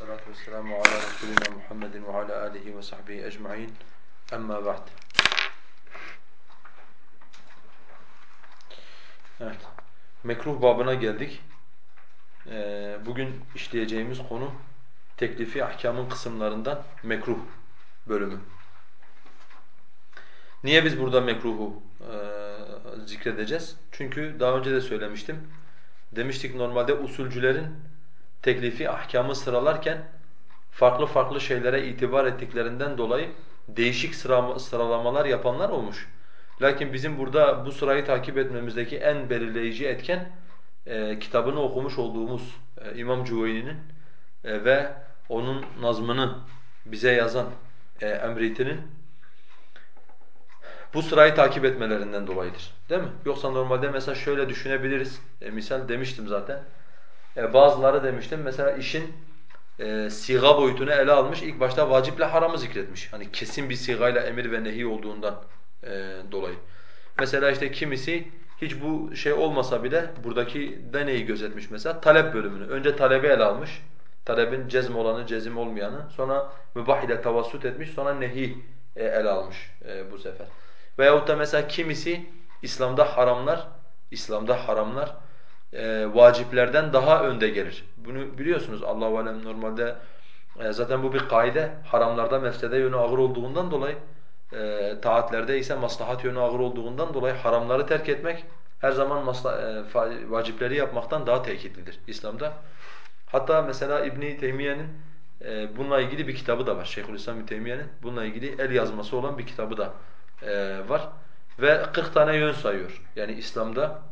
Vessalatu vesselamu ala Resulina Muhammedin ve ala alihi ve sahbihi ecma'in. Amma ba'd. Evet. Mekruh babına geldik. Ee, bugün işleyeceğimiz konu teklifi ahkamın kısımlarından mekruh bölümü. Niye biz burada mekruhu e, zikredeceğiz? Çünkü daha önce de söylemiştim. Demiştik normalde usulcülerin teklifi ahkamı sıralarken farklı farklı şeylere itibar ettiklerinden dolayı değişik sıralamalar yapanlar olmuş. Lakin bizim burada bu sırayı takip etmemizdeki en belirleyici etken e, kitabını okumuş olduğumuz e, İmam Cüveyni'nin e, ve onun nazmını bize yazan e, Emriti'nin bu sırayı takip etmelerinden dolayıdır. Değil mi? Yoksa normalde mesela şöyle düşünebiliriz. E, misal demiştim zaten. E, bazıları demiştim mesela işin e, siga boyutunu ele almış. İlk başta vaciple haramı zikretmiş. Hani kesin bir sigayla emir ve nehi olduğundan e, dolayı. Mesela işte kimisi hiç bu şey olmasa bile buradaki deneyi gözetmiş mesela talep bölümünü. Önce talebi ele almış. Talebin cezm olanı, cezim olmayanı. Sonra mübah ile tavassut etmiş. Sonra nehi e, ele almış e, bu sefer. Veyahut da mesela kimisi İslam'da haramlar, İslam'da haramlar e, vaciplerden daha önde gelir. Bunu biliyorsunuz Allah-u Alem normalde e, zaten bu bir kaide. Haramlarda mefsede yönü ağır olduğundan dolayı e, taatlerde ise maslahat yönü ağır olduğundan dolayı haramları terk etmek her zaman masla, e, vacipleri yapmaktan daha tekitlidir İslam'da. Hatta mesela İbn Teymiye'nin e, bununla ilgili bir kitabı da var. Şeyhülislam Teymiye'nin bununla ilgili el yazması olan bir kitabı da e, var ve 40 tane yön sayıyor. Yani İslam'da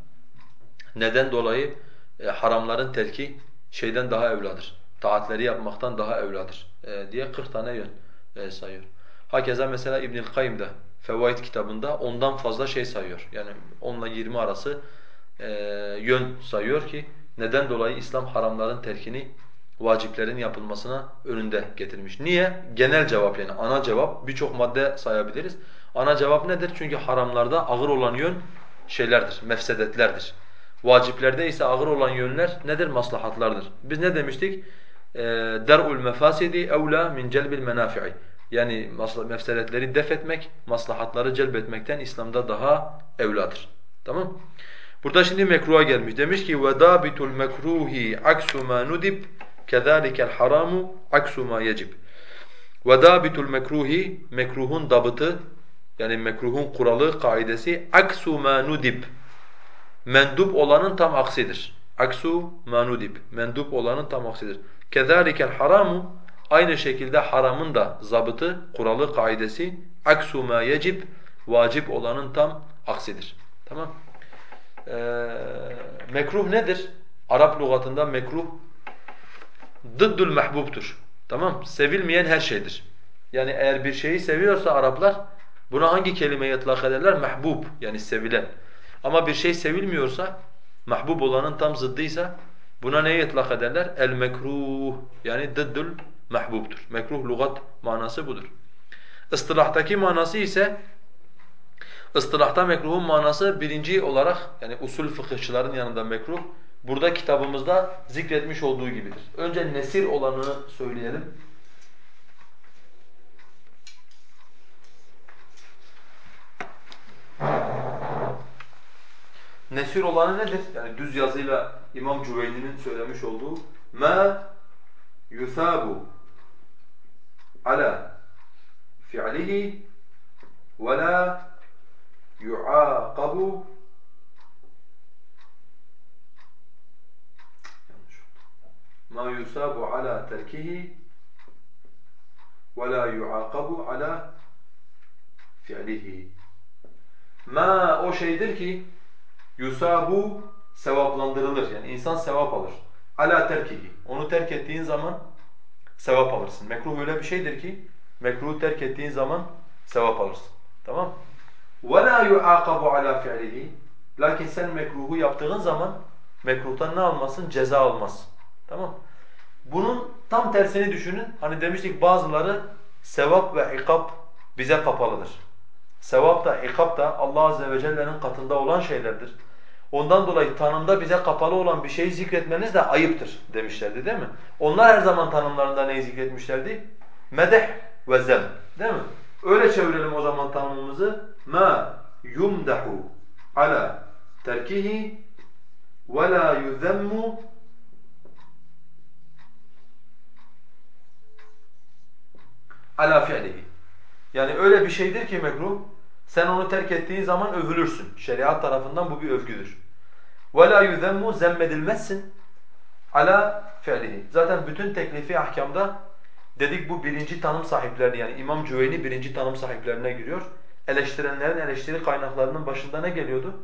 neden dolayı e, haramların terki şeyden daha evladır. Taatleri yapmaktan daha evladır e, diye 40 tane yön e, sayıyor. Hakeza mesela İbnül Kayyim de Fevaid kitabında ondan fazla şey sayıyor. Yani 10 ile 20 arası e, yön sayıyor ki neden dolayı İslam haramların terkini vaciplerin yapılmasına önünde getirmiş. Niye? Genel cevap yani ana cevap birçok madde sayabiliriz. Ana cevap nedir? Çünkü haramlarda ağır olan yön şeylerdir, mefsedetlerdir. Vaciplerde ise ağır olan yönler nedir? Maslahatlardır. Biz ne demiştik? Ee, der'ul mefasidi evla min celbil menafi'i. Yani mefsedetleri def etmek, maslahatları celbetmekten İslam'da daha evladır. Tamam? Burada şimdi mekruha gelmiş. Demiş ki وَدَابِتُ الْمَكْرُوهِ عَكْسُ مَا نُدِبْ كَذَٰلِكَ الْحَرَامُ عَكْسُ مَا يَجِبْ وَدَابِتُ الْمَكْرُوهِ Mekruhun dabıtı, yani mekruhun kuralı, kaidesi aksu ma nudib. Mendup olanın tam aksidir. Aksu ma nudib. Mendup olanın tam aksidir. Kezalikel haramu aynı şekilde haramın da zabıtı, kuralı, kaidesi aksu ma yecib vacip olanın tam aksidir. Tamam? Ee, mekruh nedir? Arap lügatında mekruh dıddül mehbubtur. Tamam? Sevilmeyen her şeydir. Yani eğer bir şeyi seviyorsa Araplar Buna hangi kelimeyi ıtlak ederler? Mahbub yani sevilen. Ama bir şey sevilmiyorsa, mahbub olanın tam zıddıysa buna neyi ıtlak ederler? El mekruh yani dıddül mahbubtur. Mekruh lugat manası budur. Istilahtaki manası ise ıstılahta mekruhun manası birinci olarak yani usul fıkıhçıların yanında mekruh burada kitabımızda zikretmiş olduğu gibidir. Önce nesir olanını söyleyelim. Nesir olanı nedir? Yani düz yazıyla İmam Cüveyni'nin söylemiş olduğu ma yusabu ala fi'lihi ve la yu'aqabu. Ma yusabu ala terkihi ve la yu'aqabu ala fi'lihi. Ma o şeydir ki yusabu sevaplandırılır. Yani insan sevap alır. Ala terkihi. Onu terk ettiğin zaman sevap alırsın. Mekruh öyle bir şeydir ki mekruhu terk ettiğin zaman sevap alırsın. Tamam? وَلَا يُعَاقَبُ عَلَى فِعْلِهِ Lakin sen mekruhu yaptığın zaman mekruhtan ne almasın? Ceza almazsın. Tamam? Bunun tam tersini düşünün. Hani demiştik bazıları sevap ve ikab bize kapalıdır. Sevap da ikab da Allah Azze ve Celle'nin katında olan şeylerdir. Ondan dolayı tanımda bize kapalı olan bir şeyi zikretmeniz de ayıptır demişlerdi değil mi? Onlar her zaman tanımlarında neyi zikretmişlerdi? Medeh ve zem. Değil mi? Öyle çevirelim o zaman tanımımızı. Ma yumdahu ala terkihi ve la yuzemmu ala fi'lihi. Yani öyle bir şeydir ki mekruh, sen onu terk ettiğin zaman övülürsün. Şeriat tarafından bu bir övgüdür. وَلَا يُذَمُّ Zemmedilmezsin ala fi'lihi. Zaten bütün teklifi ahkamda dedik bu birinci tanım sahiplerine yani İmam Cüveyni birinci tanım sahiplerine giriyor. Eleştirenlerin eleştiri kaynaklarının başında ne geliyordu?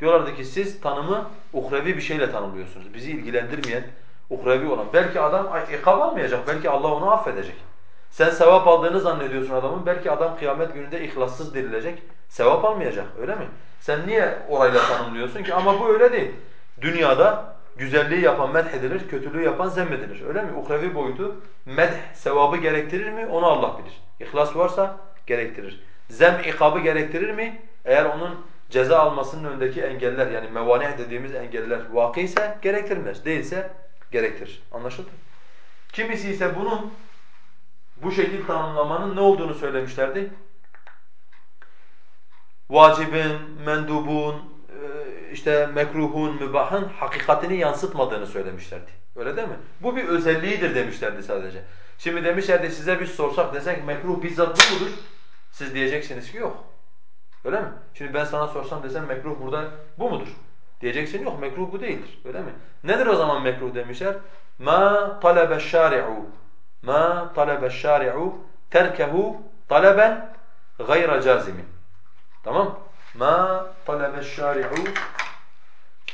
Diyorlardı ki siz tanımı uhrevi bir şeyle tanımlıyorsunuz. Bizi ilgilendirmeyen, uhrevi olan. Belki adam ikab almayacak, belki Allah onu affedecek. Sen sevap aldığını zannediyorsun adamın. Belki adam kıyamet gününde ihlassız dirilecek. Sevap almayacak öyle mi? Sen niye orayla tanımlıyorsun ki? Ama bu öyle değil. Dünyada güzelliği yapan medhedilir, kötülüğü yapan zemmedilir. Öyle mi? Uhrevi boyutu medh sevabı gerektirir mi? Onu Allah bilir. İhlas varsa gerektirir. Zem ikabı gerektirir mi? Eğer onun ceza almasının önündeki engeller yani mevani dediğimiz engeller vakı ise gerektirmez. Değilse gerektirir. Anlaşıldı? Kimisi ise bunun bu şekil tanımlamanın ne olduğunu söylemişlerdi? Vacibin, mendubun, e, işte mekruhun, mübahın hakikatini yansıtmadığını söylemişlerdi. Öyle değil mi? Bu bir özelliğidir demişlerdi sadece. Şimdi demişlerdi size biz sorsak desek mekruh bizzat bu mudur? Siz diyeceksiniz ki yok. Öyle mi? Şimdi ben sana sorsam desem mekruh burada bu mudur? Diyeceksin yok mekruh bu değildir. Öyle mi? Nedir o zaman mekruh demişler? Ma talebe şari'u ma talebe şari'u terkehu taleben gayra cazimin. Tamam? Ma talebe şari'u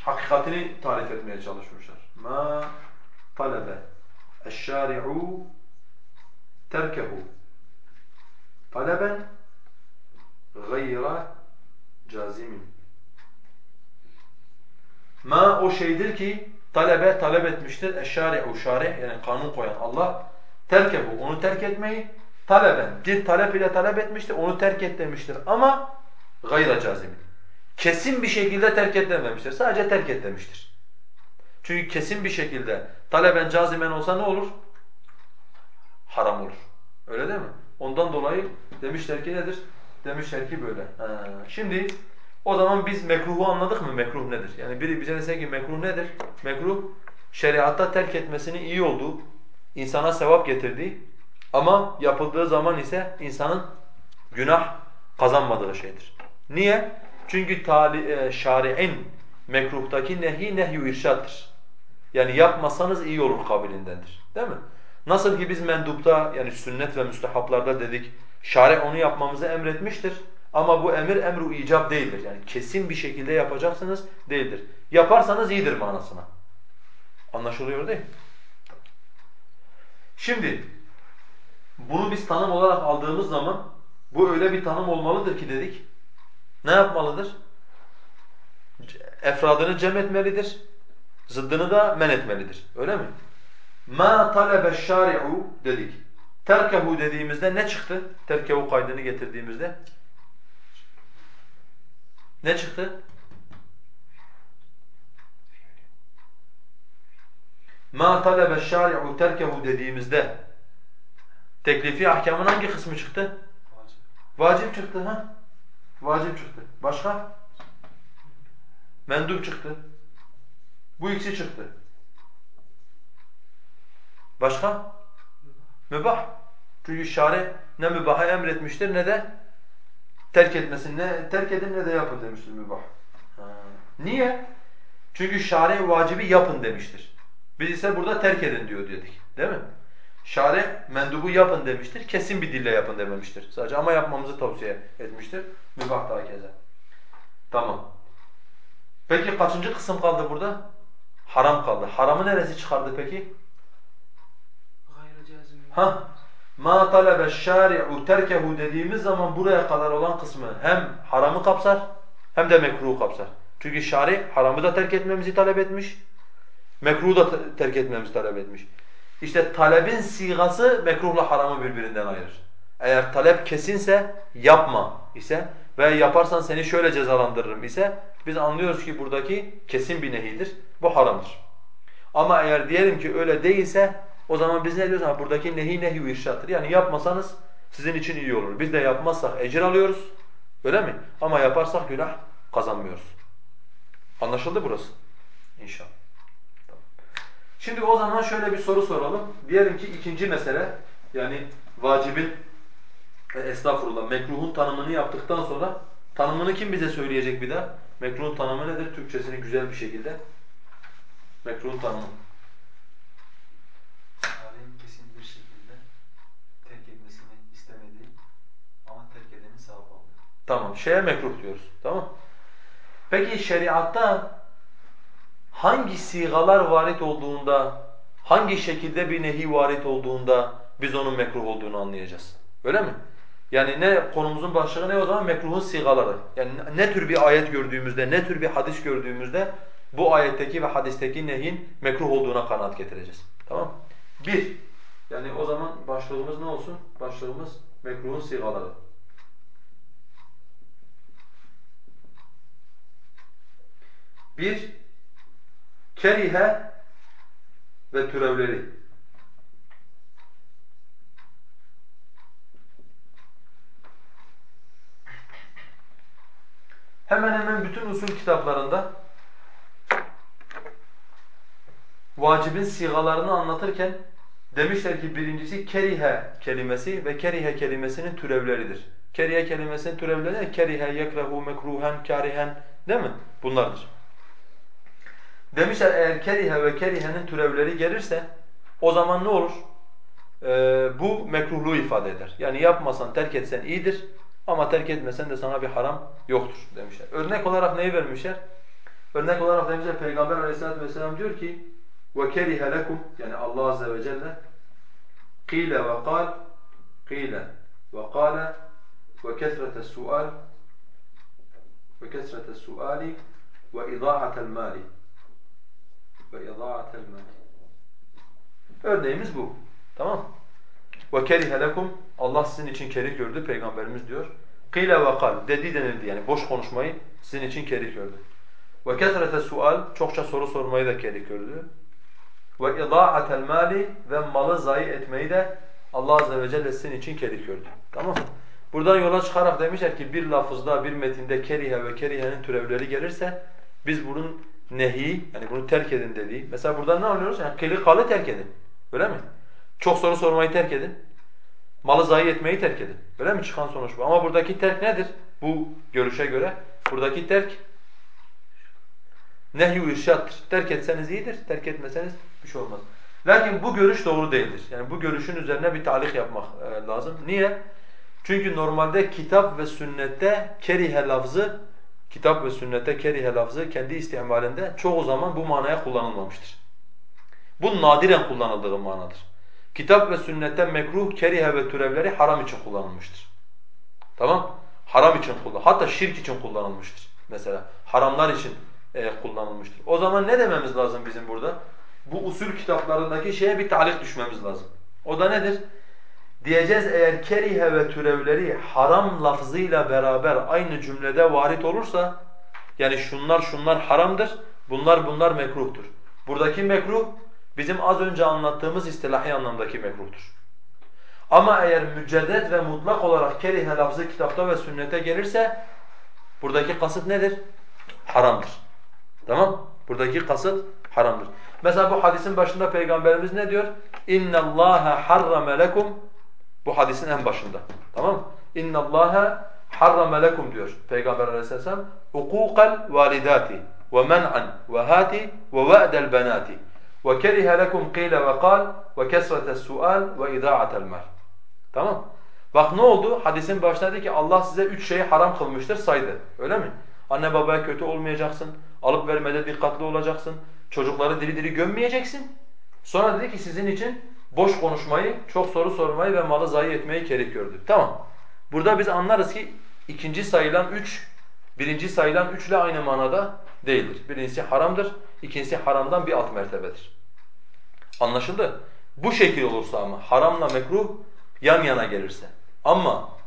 hakikatini tarif etmeye çalışmışlar. Ma talebe eşşari'u terkehu taleben gayra cazimin. Ma o şeydir ki talebe talep etmiştir. Eşşari'u şari yani kanun koyan Allah Terke bu, onu terk etmeyi taleben, bir talep ile talep etmiştir, onu terk et demiştir ama gayra cazimin. Kesin bir şekilde terk et dememiştir, sadece terk et demiştir. Çünkü kesin bir şekilde taleben cazimen olsa ne olur? Haram olur. Öyle değil mi? Ondan dolayı demişler ki nedir? Demişler ki böyle. Ha. Şimdi o zaman biz mekruhu anladık mı? Mekruh nedir? Yani biri bize dese ki mekruh nedir? Mekruh şeriatta terk etmesinin iyi olduğu, insana sevap getirdiği ama yapıldığı zaman ise insanın günah kazanmadığı şeydir. Niye? Çünkü tali, e, şari'in mekruhtaki nehi nehyü irşattır. Yani yapmasanız iyi olur kabilindendir. Değil mi? Nasıl ki biz mendupta yani sünnet ve müstehaplarda dedik şari onu yapmamızı emretmiştir. Ama bu emir emru icap değildir. Yani kesin bir şekilde yapacaksınız değildir. Yaparsanız iyidir manasına. Anlaşılıyor değil mi? Şimdi bunu biz tanım olarak aldığımız zaman bu öyle bir tanım olmalıdır ki dedik. Ne yapmalıdır? Efradını cem etmelidir. Zıddını da men etmelidir. Öyle mi? Ma talebe şari'u dedik. Terkehu dediğimizde ne çıktı? Terkehu kaydını getirdiğimizde. Ne çıktı? Ma talebe şari'u terkehu dediğimizde teklifi ahkamın hangi kısmı çıktı? Vacip. Vacip çıktı ha? Vacip çıktı. Başka? Mendup çıktı. Bu ikisi çıktı. Başka? Mübah. Çünkü şari ne mübaha emretmiştir ne de terk etmesin. Ne terk edin ne de yapın demiştir mübah. Ha. Niye? Çünkü şari vacibi yapın demiştir. Biz ise burada terk edin diyor dedik. Değil mi? Şari mendubu yapın demiştir. Kesin bir dille yapın dememiştir. Sadece ama yapmamızı tavsiye etmiştir. Mübah daha keza. Tamam. Peki kaçıncı kısım kaldı burada? Haram kaldı. Haramı neresi çıkardı peki? Ha, ma talebe şari'u terkehu dediğimiz zaman buraya kadar olan kısmı hem haramı kapsar hem de mekruhu kapsar. Çünkü şari haramı da terk etmemizi talep etmiş. Mekruhu da terk etmemizi talep etmiş. İşte talebin sigası mekruhla haramı birbirinden ayırır. Eğer talep kesinse yapma ise ve yaparsan seni şöyle cezalandırırım ise biz anlıyoruz ki buradaki kesin bir nehidir. Bu haramdır. Ama eğer diyelim ki öyle değilse o zaman biz ne diyoruz? Ha, buradaki nehi nehi irşattır. Yani yapmasanız sizin için iyi olur. Biz de yapmazsak ecir alıyoruz. Öyle mi? Ama yaparsak günah kazanmıyoruz. Anlaşıldı burası? İnşallah. Şimdi o zaman şöyle bir soru soralım. Diyelim ki ikinci mesele yani vacibin e, estağfurullah mekruhun tanımını yaptıktan sonra tanımını kim bize söyleyecek bir daha? Mekruhun tanımı nedir? Türkçesini güzel bir şekilde. Mekruhun tanımı. Alim kesin bir şekilde terk etmesini istemediği ama terk edenin sevap aldığı. Tamam. Şeye mekruh diyoruz. Tamam. Peki şeriatta hangi sigalar varit olduğunda, hangi şekilde bir nehi varit olduğunda biz onun mekruh olduğunu anlayacağız. Öyle mi? Yani ne konumuzun başlığı ne o zaman? Mekruhun sigaları. Yani ne tür bir ayet gördüğümüzde, ne tür bir hadis gördüğümüzde bu ayetteki ve hadisteki nehin mekruh olduğuna kanaat getireceğiz. Tamam Bir, yani o zaman başlığımız ne olsun? Başlığımız mekruhun sigaları. Bir, kerihe ve türevleri. Hemen hemen bütün usul kitaplarında vacibin sigalarını anlatırken demişler ki birincisi kerihe kelimesi ve kerihe kelimesinin türevleridir. Kerihe kelimesinin türevleri kerihe, yekrehu, mekruhen, karihen değil mi? Bunlardır. Demişler eğer kerihe ve kerihenin türevleri gelirse o zaman ne olur? Ee, bu mekruhluğu ifade eder. Yani yapmasan, terk etsen iyidir ama terk etmesen de sana bir haram yoktur demişler. Örnek olarak neyi vermişler? Örnek olarak demişler Peygamber aleyhissalatu vesselam diyor ki وَكَرِهَ لَكُمْ Yani Allah azze ve celle قِيلَ وَقَالْ قِيلَ وَقَالَ وَكَثْرَةَ السُّؤَالِ وَكَثْرَةَ السُّؤَالِ وَإِضَاعَةَ الْمَالِ ve idâatel mâl. Örneğimiz bu. Tamam Ve kerihe lekum Allah sizin için kerih gördü peygamberimiz diyor. Kıyle ve kal dedi denildi yani boş konuşmayı sizin için kerih gördü. Ve kesrete sual çokça soru sormayı da kerih gördü. Ve idâatel mâli ve malı zayi etmeyi de Allah azze ve celle sizin için kerih gördü. Tamam Buradan yola çıkarak demişler ki bir lafızda bir metinde kerihe ve kerihenin türevleri gelirse biz bunun nehi, yani bunu terk edin dediği. Mesela burada ne anlıyoruz? Yani keli kalı terk edin. Öyle mi? Çok soru sormayı terk edin. Malı zayi etmeyi terk edin. Öyle mi çıkan sonuç bu? Ama buradaki terk nedir? Bu görüşe göre buradaki terk nehy-i irşattır. Terk etseniz iyidir, terk etmeseniz bir şey olmaz. Lakin bu görüş doğru değildir. Yani bu görüşün üzerine bir talik yapmak e, lazım. Niye? Çünkü normalde kitap ve sünnette kerihe lafzı, kitap ve sünnette kerihe lafzı kendi istimalinde çoğu zaman bu manaya kullanılmamıştır. Bu nadiren kullanıldığı manadır. Kitap ve sünnette mekruh, kerihe ve türevleri haram için kullanılmıştır. Tamam? Haram için kullan. Hatta şirk için kullanılmıştır mesela. Haramlar için e, kullanılmıştır. O zaman ne dememiz lazım bizim burada? Bu usul kitaplarındaki şeye bir talik düşmemiz lazım. O da nedir? Diyeceğiz eğer kerihe ve türevleri haram lafzıyla beraber aynı cümlede varit olursa yani şunlar şunlar haramdır, bunlar bunlar mekruhtur. Buradaki mekruh bizim az önce anlattığımız istilahi anlamdaki mekruhtur. Ama eğer müceddet ve mutlak olarak kerihe lafzı kitapta ve sünnete gelirse buradaki kasıt nedir? Haramdır. Tamam? Buradaki kasıt haramdır. Mesela bu hadisin başında Peygamberimiz ne diyor? اِنَّ اللّٰهَ حَرَّمَ لَكُمْ Bu hadisin en başında. Tamam mı? اِنَّ اللّٰهَ حَرَّمَ لَكُمْ diyor Peygamber aleyhisselam. اُقُوقَ الْوَالِدَاتِ وَمَنْعًا وَهَاتِ وَوَأْدَ الْبَنَاتِ وَكَرِهَ لَكُمْ قِيلَ وَقَالْ وَكَسْرَةَ السُّؤَالِ وَاِذَاعَةَ الْمَالِ Tamam Bak ne oldu? Hadisin başında dedi ki Allah size üç şeyi haram kılmıştır saydı. Öyle mi? Anne babaya kötü olmayacaksın. Alıp vermede dikkatli olacaksın. Çocukları diri diri gömmeyeceksin. Sonra dedi ki sizin için boş konuşmayı, çok soru sormayı ve malı zayi etmeyi kerih gördü. Tamam. Burada biz anlarız ki ikinci sayılan üç, birinci sayılan üçle aynı manada değildir. Birincisi haramdır, ikincisi haramdan bir alt mertebedir. Anlaşıldı? Bu şekil olursa ama haramla mekruh yan yana gelirse. Ama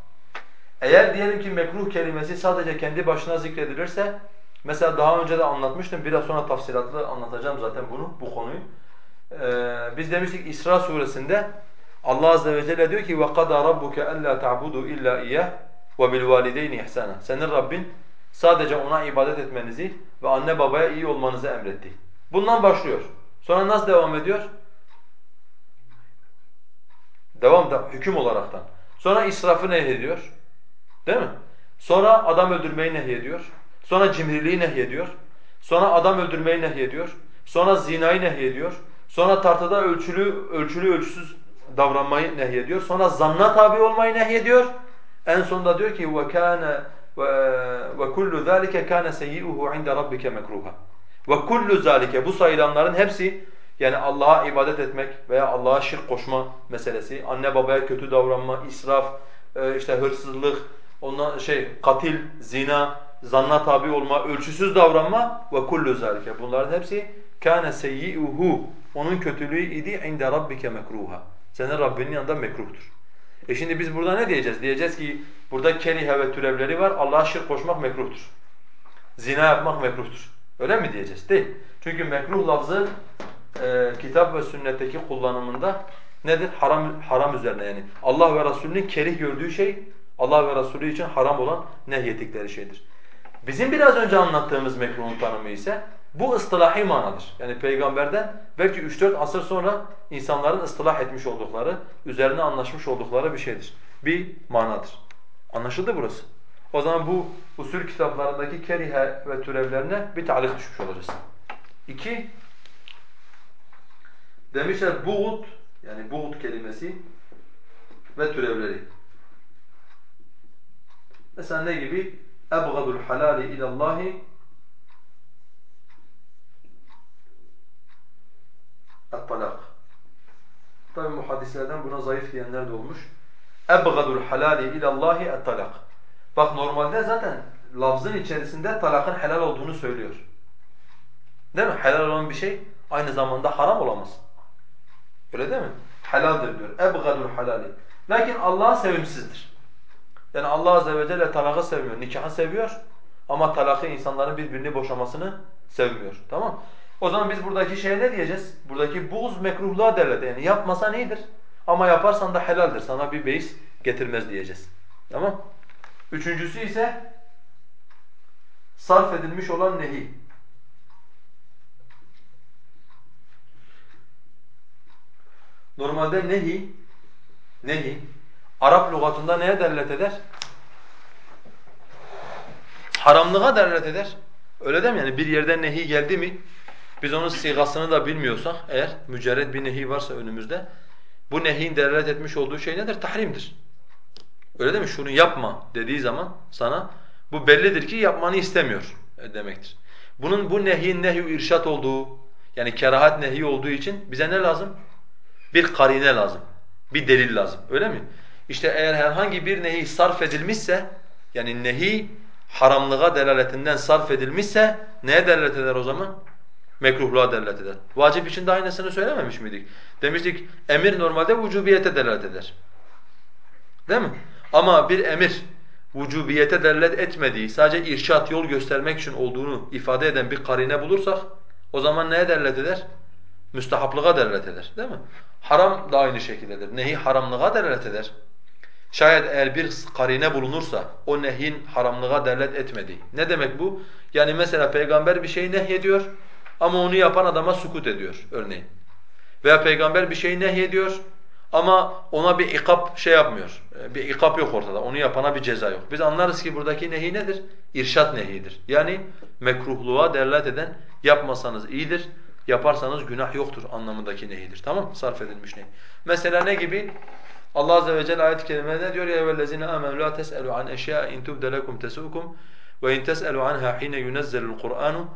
Eğer diyelim ki mekruh kelimesi sadece kendi başına zikredilirse, mesela daha önce de anlatmıştım, biraz sonra tafsilatlı anlatacağım zaten bunu, bu konuyu. Ee, biz demiştik İsra suresinde Allah azze ve celle diyor ki وَقَدَى رَبُّكَ أَلَّا تَعْبُدُوا إِلَّا إِيَّهِ وَبِالْوَالِدَيْنِ إِحْسَانًا Senin Rabbin sadece ona ibadet etmenizi ve anne babaya iyi olmanızı emretti. Bundan başlıyor. Sonra nasıl devam ediyor? Devam da hüküm olaraktan. Sonra israfı nehyediyor. Değil mi? Sonra adam öldürmeyi nehyediyor. Sonra cimriliği nehyediyor. Sonra adam öldürmeyi nehyediyor. Sonra zinayı nehyediyor. Sonra tartıda ölçülü ölçülü ölçüsüz davranmayı nehyediyor. Sonra zanna tabi olmayı nehyediyor. En sonunda diyor ki وَكَانَ وَكُلُّ ذَٰلِكَ كَانَ سَيِّئُهُ عِنْدَ رَبِّكَ مَكْرُوهًا وَكُلُّ ذَٰلِكَ Bu sayılanların hepsi yani Allah'a ibadet etmek veya Allah'a şirk koşma meselesi, anne babaya kötü davranma, israf, e, işte hırsızlık, ondan şey katil, zina, zanna tabi olma, ölçüsüz davranma ve kullu zalike. Bunların hepsi kana seyyi'uhu. onun kötülüğü idi inde rabbike mekruha. Senin Rabbinin yanında mekruhtur. E şimdi biz burada ne diyeceğiz? Diyeceğiz ki burada kerihe ve türevleri var. Allah'a şirk koşmak mekruhtur. Zina yapmak mekruhtur. Öyle mi diyeceğiz? Değil. Çünkü mekruh lafzı e, kitap ve sünnetteki kullanımında nedir? Haram haram üzerine yani. Allah ve Resulünün kerih gördüğü şey Allah ve Resulü için haram olan nehyettikleri şeydir. Bizim biraz önce anlattığımız mekruhun tanımı ise bu ıstılahi manadır. Yani peygamberden belki 3-4 asır sonra insanların ıstılah etmiş oldukları, üzerine anlaşmış oldukları bir şeydir. Bir manadır. Anlaşıldı burası. O zaman bu usul kitaplarındaki kerihe ve türevlerine bir talik düşmüş olacağız. İki, demişler buğut, yani buğut kelimesi ve türevleri. Mesela ne gibi? اَبْغَضُ الْحَلَالِ اِلَى اللّٰهِ الطَّلَاقِ Tabi muhaddislerden buna zayıf diyenler de olmuş. اَبْغَضُ الْحَلَالِ اِلَى اللّٰهِ الطَّلَاقِ Bak normalde zaten lafzın içerisinde talakın helal olduğunu söylüyor. Değil mi? Helal olan bir şey aynı zamanda haram olamaz. Öyle değil mi? Helaldir diyor. اَبْغَضُ الْحَلَالِ Lakin Allah sevimsizdir. Yani Allah azze ve celle talakı sevmiyor, nikahı seviyor ama talakı insanların birbirini boşamasını sevmiyor. Tamam? o zaman biz buradaki şeye ne diyeceğiz? Buradaki buğz mekruhluğa derledi. Yani yapmasan iyidir ama yaparsan da helaldir. Sana bir beis getirmez diyeceğiz. Tamam? Üçüncüsü ise sarf edilmiş olan nehi. Normalde nehi, nehi Arap lügatında neye delalet eder? Haramlığa delalet eder. Öyle değil mi? Yani bir yerden nehi geldi mi, biz onun sigasını da bilmiyorsak eğer mücerred bir nehi varsa önümüzde, bu nehin delalet etmiş olduğu şey nedir? Tahrimdir. Öyle değil mi? Şunu yapma dediği zaman sana, bu bellidir ki yapmanı istemiyor demektir. Bunun bu nehin nehi irşat olduğu, yani kerahat nehi olduğu için bize ne lazım? Bir karine lazım, bir delil lazım. Öyle mi? İşte eğer herhangi bir nehi sarf edilmişse, yani nehi haramlığa delaletinden sarf edilmişse neye delalet eder o zaman? Mekruhluğa delalet eder. Vacip için de aynısını söylememiş miydik? Demiştik emir normalde vücubiyete delalet eder. Değil mi? Ama bir emir vücubiyete delalet etmediği, sadece irşat, yol göstermek için olduğunu ifade eden bir karine bulursak o zaman neye delalet eder? Müstehaplığa delalet eder. Değil mi? Haram da aynı şekildedir. Nehi haramlığa delalet eder. Şayet eğer bir karine bulunursa o nehin haramlığa delalet etmediği. Ne demek bu? Yani mesela peygamber bir şeyi nehyediyor ama onu yapan adama sukut ediyor örneğin. Veya peygamber bir şeyi nehyediyor ama ona bir ikap şey yapmıyor. E, bir ikap yok ortada. Onu yapana bir ceza yok. Biz anlarız ki buradaki nehi nedir? İrşat nehidir. Yani mekruhluğa delalet eden yapmasanız iyidir, yaparsanız günah yoktur anlamındaki nehidir. Tamam Sarf edilmiş nehi. Mesela ne gibi? Allah azze ve celle ayet-i kerimede ne diyor? Ya vellezine amenu la tes'elu an eşya in tubde lekum tesukum ve in tes'elu anha hine yunezzelul Kur'anu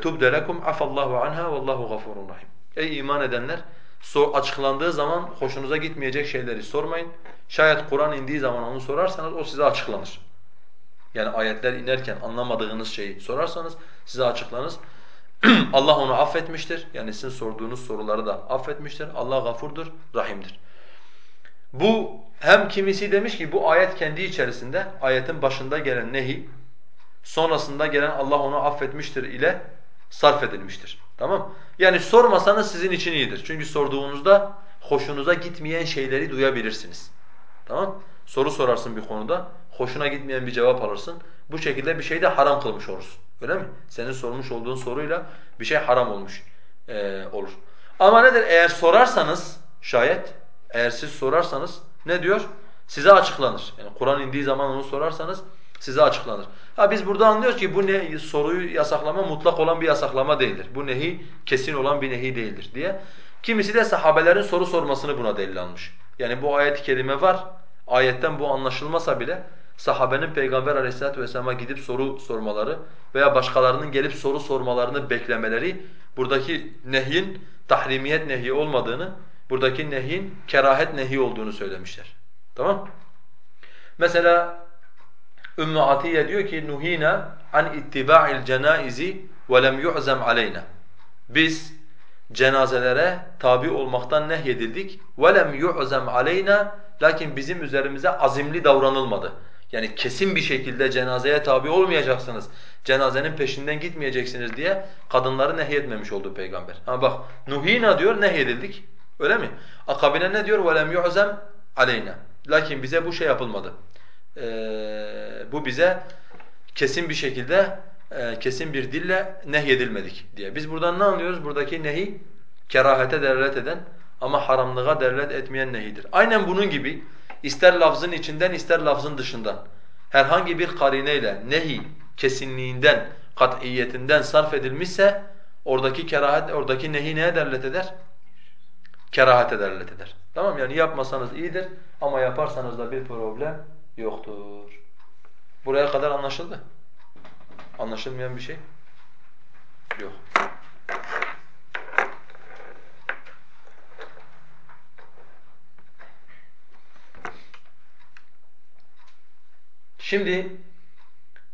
tubde lekum afallahu anha vallahu gafurun rahim. Ey iman edenler sor, açıklandığı zaman hoşunuza gitmeyecek şeyleri sormayın. Şayet Kur'an indiği zaman onu sorarsanız o size açıklanır. Yani ayetler inerken anlamadığınız şeyi sorarsanız size açıklanır. Allah onu affetmiştir. Yani sizin sorduğunuz soruları da affetmiştir. Allah gafurdur, rahimdir. Bu hem kimisi demiş ki bu ayet kendi içerisinde ayetin başında gelen nehi sonrasında gelen Allah onu affetmiştir ile sarf edilmiştir. Tamam? Yani sormasanız sizin için iyidir. Çünkü sorduğunuzda hoşunuza gitmeyen şeyleri duyabilirsiniz. Tamam? Soru sorarsın bir konuda, hoşuna gitmeyen bir cevap alırsın. Bu şekilde bir şeyi de haram kılmış olursun. Öyle mi? Senin sormuş olduğun soruyla bir şey haram olmuş e, olur. Ama nedir? Eğer sorarsanız şayet, eğer siz sorarsanız ne diyor? Size açıklanır. Yani Kur'an indiği zaman onu sorarsanız size açıklanır. Ha biz burada anlıyoruz ki bu ne soruyu yasaklama mutlak olan bir yasaklama değildir. Bu nehi kesin olan bir nehi değildir diye. Kimisi de sahabelerin soru sormasını buna delil almış. Yani bu ayet-i kerime var. Ayetten bu anlaşılmasa bile sahabenin Peygamber aleyhissalatu vesselam'a gidip soru sormaları veya başkalarının gelip soru sormalarını beklemeleri buradaki nehyin tahrimiyet nehi olmadığını, buradaki nehyin kerahet nehi olduğunu söylemişler. Tamam? Mesela Ümmü Atiye diyor ki nuhina an ittiba'il cenaizi ve lem yu'zam aleyna. Biz cenazelere tabi olmaktan nehyedildik. Ve lem yu'zam aleyna lakin bizim üzerimize azimli davranılmadı. Yani kesin bir şekilde cenazeye tabi olmayacaksınız, cenazenin peşinden gitmeyeceksiniz diye kadınları nehyetmemiş oldu peygamber. Ha bak nuhina diyor nehyedildik. Öyle mi? Akabine ne diyor? وَلَمْ يُعْزَمْ aleyna. Lakin bize bu şey yapılmadı. Ee, bu bize kesin bir şekilde, e, kesin bir dille nehyedilmedik diye. Biz buradan ne anlıyoruz? Buradaki nehi kerahete delalet eden ama haramlığa delalet etmeyen nehidir. Aynen bunun gibi ister lafzın içinden ister lafzın dışından herhangi bir karineyle nehi kesinliğinden, kat'iyetinden sarf edilmişse oradaki kerahet, oradaki nehi neye delalet eder? Kerahete delalet eder. Tamam yani yapmasanız iyidir ama yaparsanız da bir problem yoktur. Buraya kadar anlaşıldı. Anlaşılmayan bir şey yok. Şimdi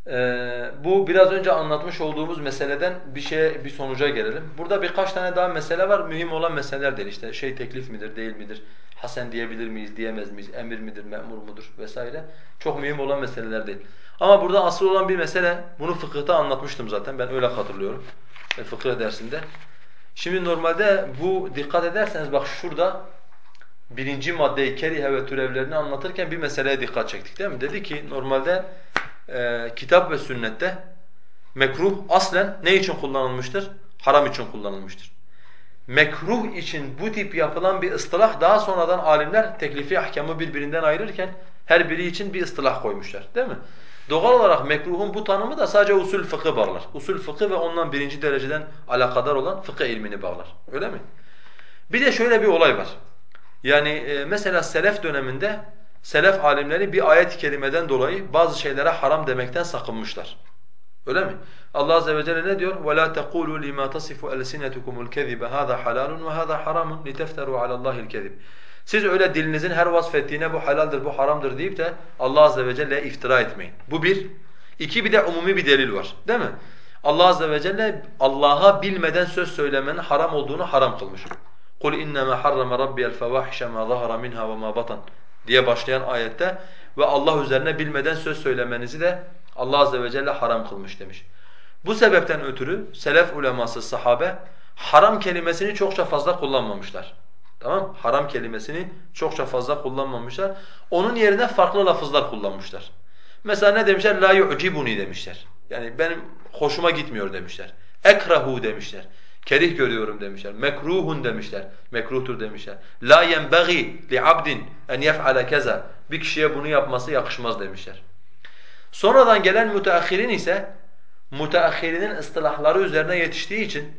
ee, bu biraz önce anlatmış olduğumuz meseleden bir şeye, bir sonuca gelelim. Burada birkaç tane daha mesele var. Mühim olan meseleler işte. Şey teklif midir, değil midir? Hasen diyebilir miyiz, diyemez miyiz? Emir midir, memur mudur vesaire. Çok mühim olan meseleler değil. Ama burada asıl olan bir mesele, bunu fıkıhta anlatmıştım zaten. Ben öyle hatırlıyorum. E, fıkıh dersinde. Şimdi normalde bu dikkat ederseniz bak şurada birinci maddeyi kerihe ve türevlerini anlatırken bir meseleye dikkat çektik değil mi? Dedi ki normalde e, kitap ve sünnette mekruh aslen ne için kullanılmıştır? Haram için kullanılmıştır. Mekruh için bu tip yapılan bir ıstılah daha sonradan alimler teklifi ahkamı birbirinden ayırırken her biri için bir ıstılah koymuşlar değil mi? Doğal olarak mekruhun bu tanımı da sadece usul fıkı bağlar. Usul fıkı ve ondan birinci dereceden alakadar olan fıkıh ilmini bağlar. Öyle mi? Bir de şöyle bir olay var. Yani e, mesela selef döneminde selef alimleri bir ayet-i kerimeden dolayı bazı şeylere haram demekten sakınmışlar. Öyle mi? Allah azze ve celle ne diyor? وَلَا تَقُولُوا لِمَا تَصِفُ أَلْسِنَتُكُمُ الْكَذِبَ هَذَا حَلَالٌ وَهَذَا حَرَامٌ لِتَفْتَرُوا عَلَى اللّٰهِ الْكَذِبِ Siz öyle dilinizin her vasfettiğine bu halaldir, bu haramdır deyip de Allah azze ve celle iftira etmeyin. Bu bir. İki bir de umumi bir delil var. Değil mi? Allah azze ve celle Allah'a bilmeden söz söylemenin haram olduğunu haram kılmış. قُلْ اِنَّمَا حَرَّمَ رَبِّيَ الْفَوَاحِشَ مَا ظَهَرَ مِنْهَا وَمَا بَطَنَ diye başlayan ayette ve Allah üzerine bilmeden söz söylemenizi de Allah azze ve celle haram kılmış demiş. Bu sebepten ötürü selef uleması sahabe haram kelimesini çokça fazla kullanmamışlar. Tamam? Haram kelimesini çokça fazla kullanmamışlar. Onun yerine farklı lafızlar kullanmışlar. Mesela ne demişler? La yu'cibuni demişler. Yani benim hoşuma gitmiyor demişler. Ekrahu demişler. Kerih görüyorum demişler. Mekruhun demişler. Mekruhtur demişler. La yenbaghi li abdin en yef'ale keza. Bir kişiye bunu yapması yakışmaz demişler. Sonradan gelen müteahhirin ise müteahhirinin ıstılahları üzerine yetiştiği için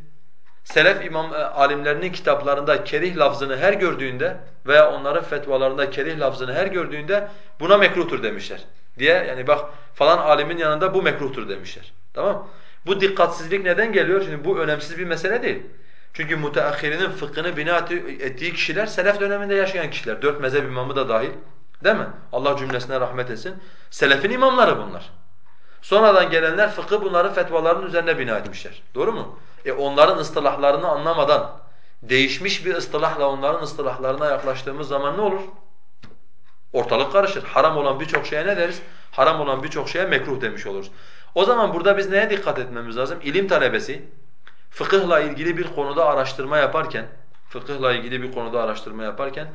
selef imam e, alimlerinin kitaplarında kerih lafzını her gördüğünde veya onların fetvalarında kerih lafzını her gördüğünde buna mekruhtur demişler. Diye yani bak falan alimin yanında bu mekruhtur demişler. Tamam? Bu dikkatsizlik neden geliyor? Şimdi bu önemsiz bir mesele değil. Çünkü müteahhirinin fıkhını bina ettiği kişiler selef döneminde yaşayan kişiler. Dört mezhep imamı da dahil. Değil mi? Allah cümlesine rahmet etsin. Selefin imamları bunlar. Sonradan gelenler fıkı bunların fetvalarının üzerine bina etmişler. Doğru mu? E onların ıstılahlarını anlamadan değişmiş bir ıstılahla onların ıstılahlarına yaklaştığımız zaman ne olur? Ortalık karışır. Haram olan birçok şeye ne deriz? Haram olan birçok şeye mekruh demiş oluruz. O zaman burada biz neye dikkat etmemiz lazım? İlim talebesi fıkıhla ilgili bir konuda araştırma yaparken, fıkıhla ilgili bir konuda araştırma yaparken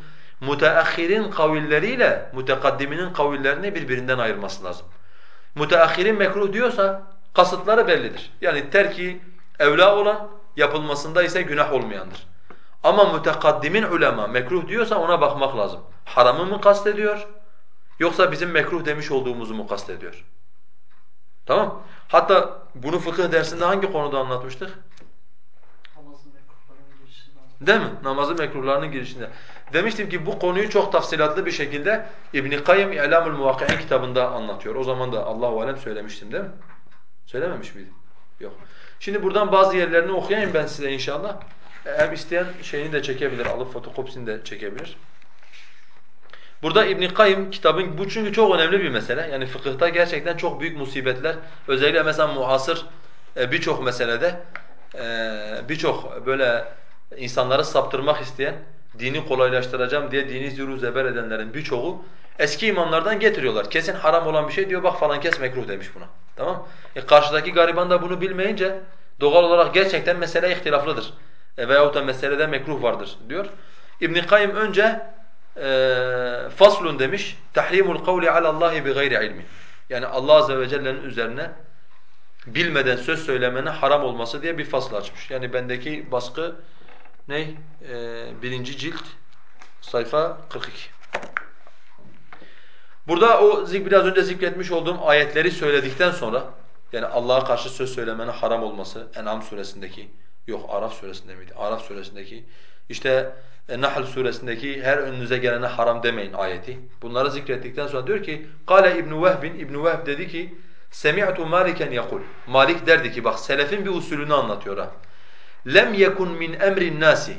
müteahhirin kavilleriyle mütekaddiminin kavillerini birbirinden ayırması lazım. Müteahhirin mekruh diyorsa kasıtları bellidir. Yani terki evla olan yapılmasında ise günah olmayandır. Ama mütekaddimin ulema mekruh diyorsa ona bakmak lazım. Haramı mı kastediyor yoksa bizim mekruh demiş olduğumuzu mu kastediyor? Tamam? Hatta bunu fıkıh dersinde hangi konuda anlatmıştık? Namazın mekruhlarının girişinde ama. Değil mi? Namazın mekruhlarının girişinde. Demiştim ki bu konuyu çok tafsilatlı bir şekilde İbn Kayyim İ'lamul Muvakki'in kitabında anlatıyor. O zaman da Allahu alem söylemiştim değil mi? Söylememiş miydim? Yok. Şimdi buradan bazı yerlerini okuyayım ben size inşallah. Hem isteyen şeyini de çekebilir, alıp fotokopisini de çekebilir. Burada İbn Kayyim kitabın bu çünkü çok önemli bir mesele. Yani fıkıhta gerçekten çok büyük musibetler özellikle mesela muasır e, birçok meselede e, birçok böyle insanları saptırmak isteyen, dini kolaylaştıracağım diye dini zürü zeber edenlerin birçoğu eski imamlardan getiriyorlar. Kesin haram olan bir şey diyor bak falan kes mekruh demiş buna. Tamam? E karşıdaki gariban da bunu bilmeyince doğal olarak gerçekten mesele ihtilaflıdır. E, veyahut da meselede mekruh vardır diyor. İbn Kayyim önce e, faslun demiş. Tahrimul kavli alallahi bi gayri ilmi. Yani Allah azze ve celle'nin üzerine bilmeden söz söylemenin haram olması diye bir fasıl açmış. Yani bendeki baskı ne? E, birinci cilt sayfa 42. Burada o biraz önce zikretmiş olduğum ayetleri söyledikten sonra yani Allah'a karşı söz söylemenin haram olması En'am suresindeki yok Araf suresinde miydi? Araf suresindeki işte e, Nahl suresindeki her önünüze gelene haram demeyin ayeti. Bunları zikrettikten sonra diyor ki Kale İbn Vehb İbn Vehb dedi ki Semi'tu Maliken yekul. Malik derdi ki bak selefin bir usulünü anlatıyor ha Lem yekun min emrin nasi.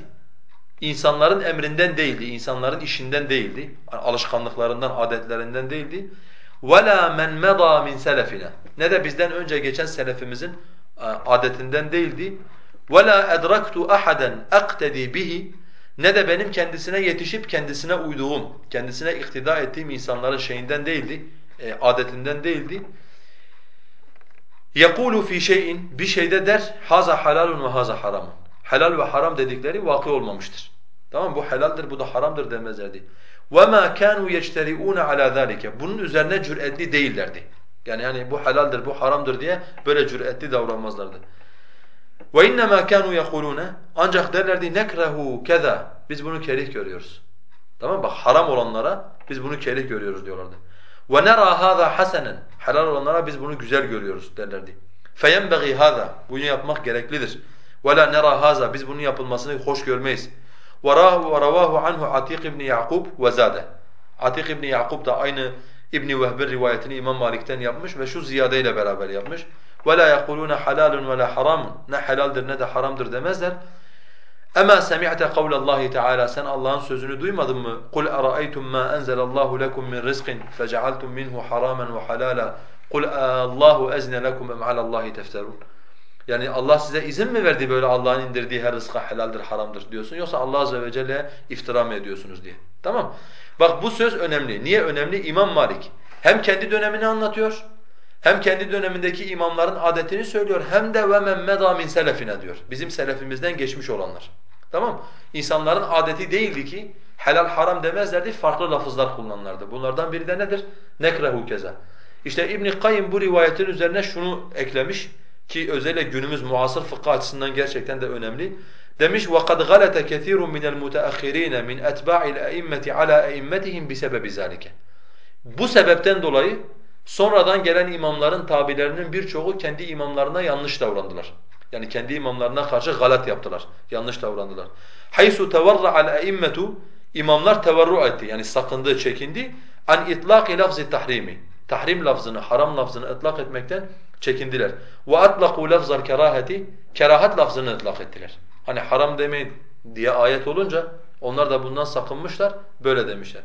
İnsanların emrinden değildi, insanların işinden değildi. Alışkanlıklarından, adetlerinden değildi. وَلَا مَنْ مَضَى مِنْ سَلَفِنَا Ne de bizden önce geçen selefimizin e, adetinden değildi. وَلَا اَدْرَكْتُ أَحَدًا اَقْتَدِي بِهِ Ne de benim kendisine yetişip kendisine uyduğum, kendisine iktida ettiğim insanların şeyinden değildi, e, adetinden değildi. يَقُولُ فِي şeyin Bir şeyde der, haza halalun ve haza haramun. Helal ve haram dedikleri vakı olmamıştır. Tamam Bu helaldir, bu da haramdır demezlerdi. وَمَا كَانُوا يَجْتَرِئُونَ عَلَى ذَٰلِكَ Bunun üzerine cüretli değillerdi. Yani yani bu helaldir, bu haramdır diye böyle cüretli davranmazlardı. وَاِنَّمَا كَانُوا يَقُولُونَ Ancak derlerdi nekrehu keza. Biz bunu kerih görüyoruz. Tamam Bak haram olanlara biz bunu kerih görüyoruz diyorlardı. Ve nera hâzâ hasanen. Helal olanlara biz bunu güzel görüyoruz derlerdi. Feyenbagî hâzâ. Bunu yapmak gereklidir. Ve la nera hâzâ. Biz bunun yapılmasını hoş görmeyiz. Ve ravâhu anhu Atik ibn Yakub ve zâde. Atik ibn Yakub da aynı İbn Vehb'in rivayetini İmam Malik'ten yapmış ve şu ziyadeyle beraber yapmış. Ve la yekulûne halâlun ve la haramun. Ne helaldir ne de haramdır demezler. Ema semi'te kavlallahi Teala sen Allah'ın sözünü duymadın mı? Kul era'aytum ma enzelallahu lekum min rizqin fece'altum minhu haraman ve halala. Kul Allahu ezne lekum em alallahi tefterun. Yani Allah size izin mi verdi böyle Allah'ın indirdiği her rızka helaldir, haramdır diyorsun yoksa Allah azze ve celle'ye iftira mı ediyorsunuz diye. Tamam? Bak bu söz önemli. Niye önemli? İmam Malik hem kendi dönemini anlatıyor hem kendi dönemindeki imamların adetini söylüyor hem de ve men meda min selefine diyor. Bizim selefimizden geçmiş olanlar. Tamam? İnsanların adeti değildi ki helal haram demezlerdi, farklı lafızlar kullanırlardı. Bunlardan biri de nedir? Nekrehu keza. İşte İbn Kayyim bu rivayetin üzerine şunu eklemiş ki özellikle günümüz muasır fıkıh açısından gerçekten de önemli. Demiş وَقَدْ غَلَتَ كَثِيرٌ مِنَ الْمُتَأَخِّرِينَ مِنْ أَتْبَاعِ الْأَئِمَّةِ عَلَى أَئِمَّتِهِمْ بِسَبَبِ ذَلِكَ Bu sebepten dolayı Sonradan gelen imamların tabilerinin birçoğu kendi imamlarına yanlış davrandılar. Yani kendi imamlarına karşı galat yaptılar, yanlış davrandılar. Haysu tevarra al eimmetu imamlar tevarru etti yani sakındı, çekindi. An itlaq lafzı tahrimi. Tahrim lafzını, haram lafzını itlak etmekten çekindiler. Ve atlaku lafzal kerahati kerahat lafzını itlak ettiler. Hani haram demeyin diye ayet olunca onlar da bundan sakınmışlar, böyle demişler.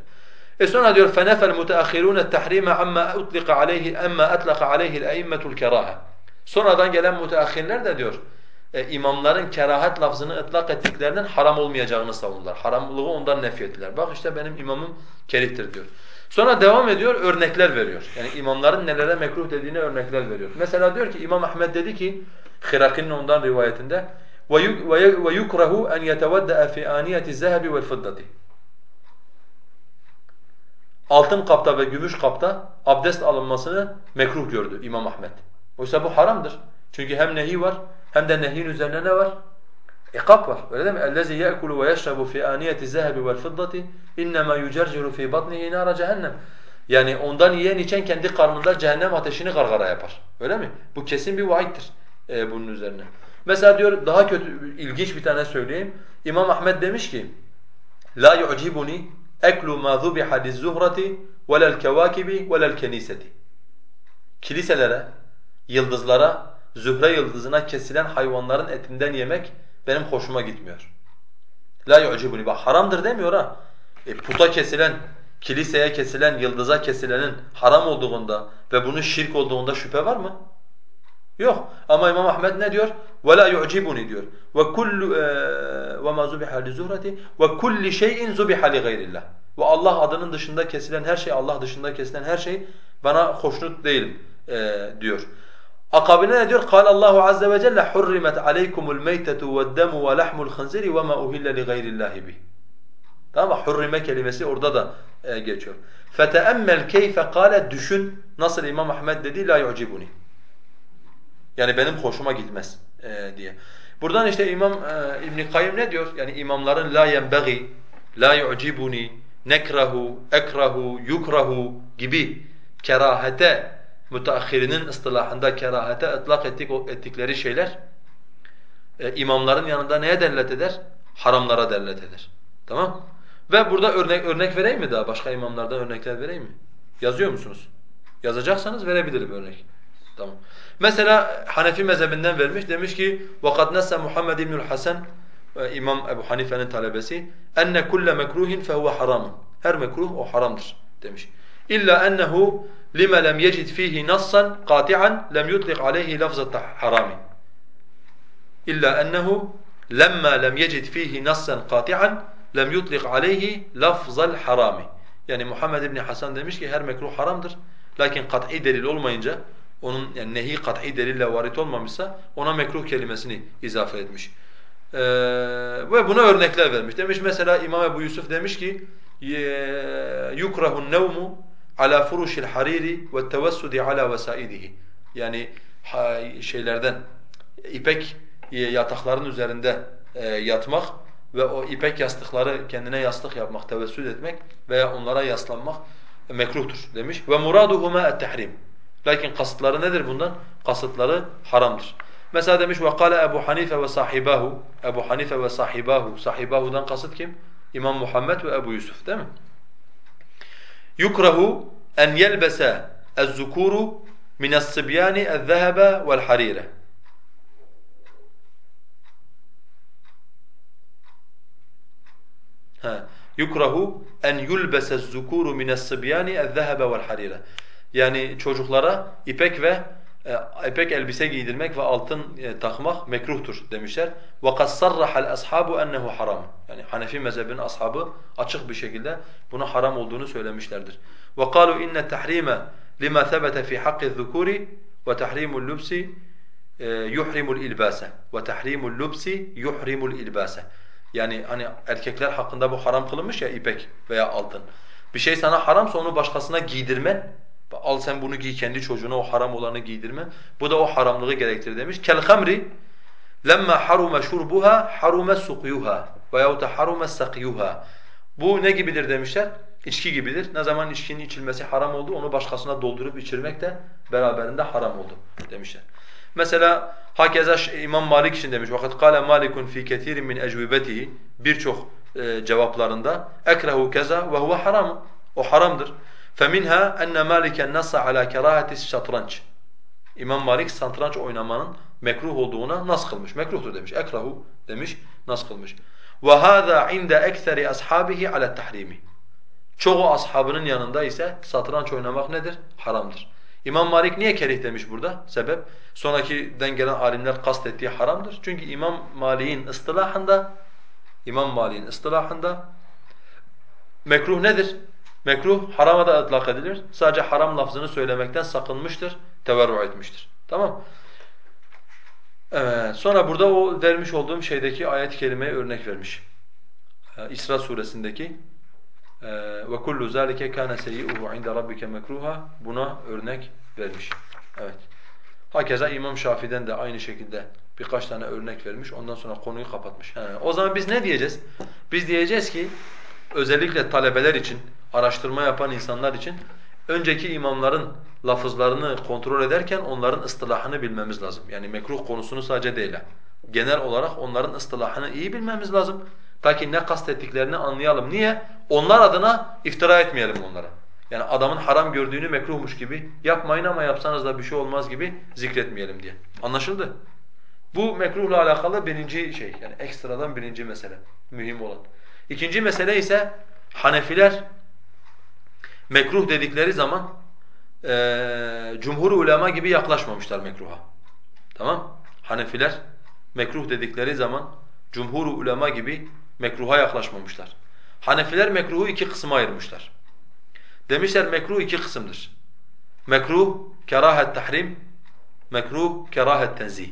E sonra diyor فَنَفَ الْمُتَأَخِرُونَ التَّحْرِيمَ عَمَّا اُطْلِقَ عَلَيْهِ اَمَّا اَطْلَقَ عَلَيْهِ الْاَئِمَّةُ الْكَرَاهَ Sonradan gelen müteahhirler de diyor e, imamların kerahat lafzını ıtlak ettiklerinin haram olmayacağını savundular. Haramlığı ondan nefyettiler. Bak işte benim imamım kerihtir diyor. Sonra devam ediyor, örnekler veriyor. Yani imamların nelere mekruh dediğine örnekler veriyor. Mesela diyor ki İmam Ahmed dedi ki, Hiraki'nin ondan rivayetinde وَيُكْرَهُ أَنْ يَتَوَدَّأَ فِي آنِيَةِ الذَّهَبِ وَالْفِضَّةِ Altın kapta ve gümüş kapta abdest alınmasını mekruh gördü İmam Ahmed. Oysa bu haramdır. Çünkü hem nehi var hem de nehyin üzerine ne var? İkab var. Öyle değil mi? اَلَّذِي يَأْكُلُ وَيَشْرَبُ فِي آنِيَةِ الذَّهَبِ وَالْفِضَّةِ اِنَّمَا يُجَرْجِرُ فِي بَطْنِهِ نَارَ cehennem. Yani ondan yiyen içen kendi karnında cehennem ateşini gargara yapar. Öyle mi? Bu kesin bir vaittir e, bunun üzerine. Mesela diyor daha kötü ilginç bir tane söyleyeyim. İmam Ahmed demiş ki: "La yu'cibuni eklu ma zubiha liz-zuhrati ve lel-kevakibi ve lel-keniseti." Kiliselere, yıldızlara, zühre yıldızına kesilen hayvanların etinden yemek benim hoşuma gitmiyor. La yu'cibuni. Bak haramdır demiyor ha. E, puta kesilen, kiliseye kesilen, yıldıza kesilenin haram olduğunda ve bunun şirk olduğunda şüphe var mı? Yok. Ama İmam Ahmed ne diyor? وَلَا يُعْجِبُنِ diyor. وَكُلُّ وَمَا زُبِحَ لِزُهْرَةِ وَكُلِّ شَيْءٍ زُبِحَ لِغَيْرِ اللّٰهِ Ve Allah adının dışında kesilen her şey, Allah dışında kesilen her şey bana hoşnut değilim e, diyor. Akabine ne diyor? قال الله عز وجل حرمت عليكم الميتة والدم ولحم الخنزير وما أهل لغير الله به. Tamam mı? Hurrime kelimesi orada da e, geçiyor. فَتَأَمَّلْ كَيْفَ قَالَ Düşün nasıl İmam Ahmed dedi la yu'cibuni. Yani benim hoşuma gitmez e, diye. Buradan işte İmam e, İbn Kayyim ne diyor? Yani imamların la yenbagi, la yu'cibuni, nekrahu, ekrahu, yukrahu gibi kerahete müteahhirinin ıstılahında kerahete ıtlak ettik, ettikleri şeyler e, imamların yanında neye delalet eder? Haramlara delalet eder. Tamam? Ve burada örnek örnek vereyim mi daha? Başka imamlardan örnekler vereyim mi? Yazıyor musunuz? Yazacaksanız verebilirim örnek. Tamam. Mesela Hanefi mezhebinden vermiş. Demiş ki وَقَدْ نَسَّ Muhammed İbnül Hasan İmam Ebu Hanife'nin talebesi enne kulle mekruhin fehuve haramun. Her mekruh o haramdır demiş. İlla ennehu lima lem yecid fihi nassan qati'an lem yutliq aleyhi lafzat harami. İlla ennehu lemma lem yecid fihi nassan qati'an lem yutliq aleyhi lafzal harami. Yani Muhammed İbn Hasan demiş ki her mekruh haramdır. Lakin kat'i delil olmayınca onun yani nehi kat'i delille varit olmamışsa ona mekruh kelimesini izafe etmiş. Ee, ve buna örnekler vermiş. Demiş mesela İmam Ebu Yusuf demiş ki yukrahun nevmu ala furuşil hariri ve tevessudi ala vesaidihi. Yani şeylerden ipek yatakların üzerinde e, yatmak ve o ipek yastıkları kendine yastık yapmak, tevessül etmek veya onlara yaslanmak mekruhtur demiş. Ve muraduhuma et-tahrim. Lakin kasıtları nedir bundan? Kasıtları haramdır. Mesela demiş kâle Ebu Hanife ve sahibahu. Ebu Hanife ve sahibahu. Sahibahu'dan kasıt kim? İmam Muhammed ve Ebu Yusuf değil mi? Yukrahu en yelbese ez-zukuru min es-sibyani ez-zehebe ve'l-harire. Yukrahu en yulbese ez-zukuru min es-sibyani ez-zehebe ve'l-harire. Yani çocuklara ipek ve e, ipek elbise giydirmek ve altın e, takmak mekruhtur demişler. وَقَدْ صَرَّحَ الْأَصْحَابُ اَنَّهُ haram. Yani Hanefi mezhebinin ashabı açık bir şekilde buna haram olduğunu söylemişlerdir. وَقَالُوا اِنَّ التَّحْرِيمَ لِمَا ثَبَتَ فِي حَقِّ الذُّكُورِ وَتَحْرِيمُ اللُّبْسِ يُحْرِمُ الْاِلْبَاسَ وَتَحْرِيمُ اللُّبْسِ يُحْرِمُ الْاِلْبَاسَ Yani hani erkekler hakkında bu haram kılınmış ya ipek veya altın. Bir şey sana haramsa onu başkasına giydirmen Al sen bunu giy kendi çocuğuna o haram olanı giydirme. Bu da o haramlığı gerektirir demiş. Kel hamri lemma harume şurbuha harume suqyuha veyahut da harume sakyuha. Bu ne gibidir demişler? İçki gibidir. Ne zaman içkinin içilmesi haram oldu onu başkasına doldurup içirmek de beraberinde haram oldu demişler. Mesela hakeza İmam Malik için demiş. Vakat kâle Malikun fi ketirin min ecvibetihi birçok e, cevaplarında ekrehu keza ve huve haram. O haramdır. فَمِنْهَا اَنَّ مَالِكَ النَّصَ عَلَى كَرَاهَةِ الشَّطْرَنْجِ İmam Malik satranç oynamanın mekruh olduğuna nas kılmış. Mekruhtur demiş. Ekrahu demiş, nas kılmış. وَهَذَا عِنْدَ اَكْثَرِ أَصْحَابِهِ عَلَى التَّحْرِيمِ Çoğu ashabının yanında ise satranç oynamak nedir? Haramdır. İmam Malik niye kerih demiş burada? Sebep sonrakiden gelen alimler kastettiği haramdır. Çünkü İmam Malik'in ıstılahında İmam Malik'in ıstılahında mekruh nedir? Mekruh harama da ıtlak edilir. Sadece haram lafzını söylemekten sakınmıştır, teverru etmiştir. Tamam? Evet, sonra burada o vermiş olduğum şeydeki ayet-i örnek vermiş. Ee, İsra suresindeki ve kullu zalike kana seyyi'uhu inde rabbike mekruha buna örnek vermiş. Evet. Hakeza İmam Şafii'den de aynı şekilde birkaç tane örnek vermiş. Ondan sonra konuyu kapatmış. He. O zaman biz ne diyeceğiz? Biz diyeceğiz ki özellikle talebeler için, araştırma yapan insanlar için önceki imamların lafızlarını kontrol ederken onların ıstılahını bilmemiz lazım. Yani mekruh konusunu sadece değil. Genel olarak onların ıstılahını iyi bilmemiz lazım. Ta ki ne kastettiklerini anlayalım. Niye? Onlar adına iftira etmeyelim onlara. Yani adamın haram gördüğünü mekruhmuş gibi yapmayın ama yapsanız da bir şey olmaz gibi zikretmeyelim diye. Anlaşıldı? Bu mekruhla alakalı birinci şey yani ekstradan birinci mesele mühim olan. İkinci mesele ise Hanefiler mekruh dedikleri zaman e, cumhur ulema gibi yaklaşmamışlar mekruha. Tamam? Hanefiler mekruh dedikleri zaman cumhur ulema gibi mekruha yaklaşmamışlar. Hanefiler mekruhu iki kısma ayırmışlar. Demişler mekruh iki kısımdır. Mekruh kerahet tahrim, mekruh kerahet tenzih.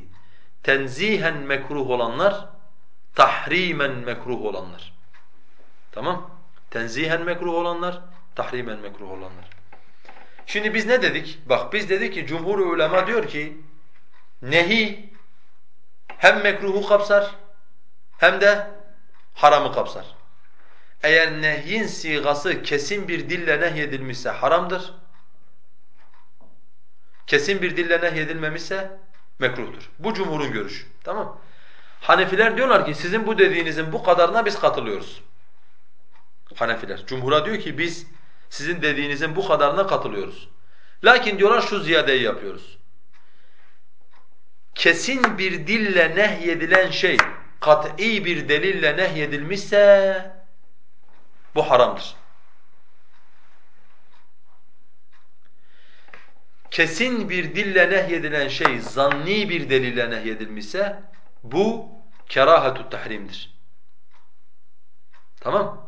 Tenzihen mekruh olanlar, tahrimen mekruh olanlar. Tamam? Tenzihen mekruh olanlar, tahrimen mekruh olanlar. Şimdi biz ne dedik? Bak biz dedik ki cumhur ulema diyor ki nehi hem mekruhu kapsar hem de haramı kapsar. Eğer nehyin sigası kesin bir dille nehyedilmişse haramdır. Kesin bir dille nehyedilmemişse mekruhtur. Bu cumhurun görüşü. Tamam Hanefiler diyorlar ki sizin bu dediğinizin bu kadarına biz katılıyoruz. Hanefiler. Cumhura diyor ki biz sizin dediğinizin bu kadarına katılıyoruz. Lakin diyorlar şu ziyadeyi yapıyoruz. Kesin bir dille nehyedilen şey kat'i bir delille nehyedilmişse bu haramdır. Kesin bir dille nehyedilen şey zanni bir delille nehyedilmişse bu kerahetü tahrimdir. Tamam?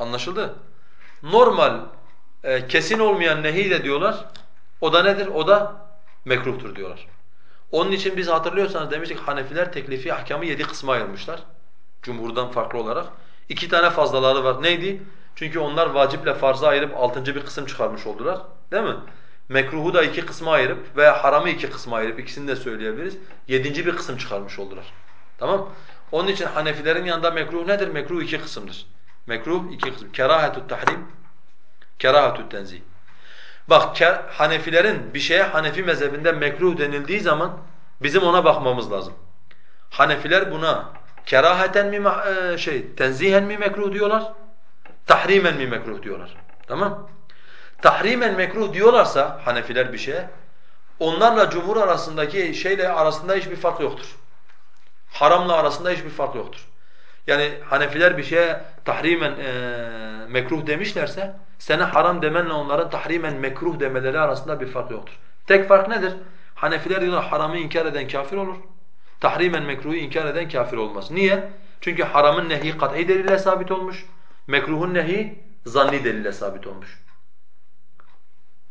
Anlaşıldı? Normal e, kesin olmayan nehi de diyorlar. O da nedir? O da mekruhtur diyorlar. Onun için biz hatırlıyorsanız demiştik Hanefiler teklifi ahkamı yedi kısma ayırmışlar. Cumhurdan farklı olarak. İki tane fazlaları var. Neydi? Çünkü onlar vaciple farzı ayırıp altıncı bir kısım çıkarmış oldular. Değil mi? Mekruhu da iki kısma ayırıp veya haramı iki kısma ayırıp ikisini de söyleyebiliriz. Yedinci bir kısım çıkarmış oldular. Tamam? Onun için Hanefilerin yanında mekruh nedir? Mekruh iki kısımdır. Mekruh iki kısım. Kerahetü tahrim, kerahetü tenzih. Bak Hanefilerin bir şeye Hanefi mezhebinde mekruh denildiği zaman bizim ona bakmamız lazım. Hanefiler buna keraheten mi e, şey tenzihen mi mekruh diyorlar? Tahrimen mi mekruh diyorlar? Tamam? Tahrimen mekruh diyorlarsa Hanefiler bir şeye onlarla cumhur arasındaki şeyle arasında hiçbir fark yoktur. Haramla arasında hiçbir fark yoktur. Yani Hanefiler bir şeye tahrimen e, mekruh demişlerse sana haram demenle onların tahrimen mekruh demeleri arasında bir fark yoktur. Tek fark nedir? Hanefiler diyorlar haramı inkar eden kafir olur. Tahrimen mekruhu inkar eden kafir olmaz. Niye? Çünkü haramın nehi kat'i delille sabit olmuş. Mekruhun nehi zanni delille sabit olmuş.